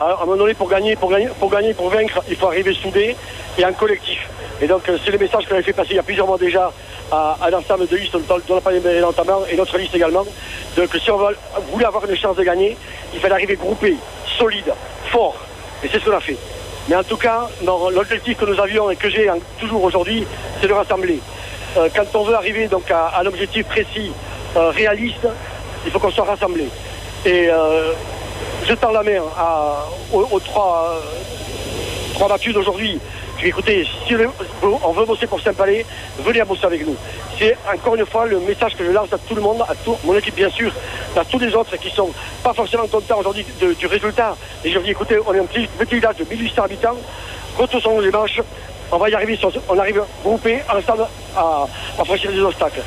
à un moment donné, pour gagner, pour gagner, pour gagner, pour vaincre, il faut arriver soudé et en collectif. Et donc, euh, c'est le message qu'on avait fait passer il y a plusieurs mois déjà à, l'ensemble de listes dont la pandémie notamment et notre liste également. Donc, si on voulait avoir une chance de gagner, il fallait arriver groupé, solide, fort. Et c'est ce qu'on a fait. Mais en tout cas, l'objectif que nous avions et que j'ai toujours aujourd'hui, c'est de rassembler. Euh, quand on veut arriver donc à, à l'objectif précis, euh, réaliste, il faut qu'on soit rassemblés. Et je tends la main à- aux, trois, euh, trois battus d'aujourd'hui. Je dis, écoutez, si on veut bosser pour Saint-Palais, venez à bosser avec nous. C'est encore une fois le message que je lance à tout le monde, à mon équipe bien sûr, à tous les autres qui sont pas forcément contents aujourd'hui du résultat. Et je dis, écoutez, on est un petit, village de 1800 habitants, retroussons les manches, on va y arriver, on arrive groupés ensemble à, à franchir les obstacles.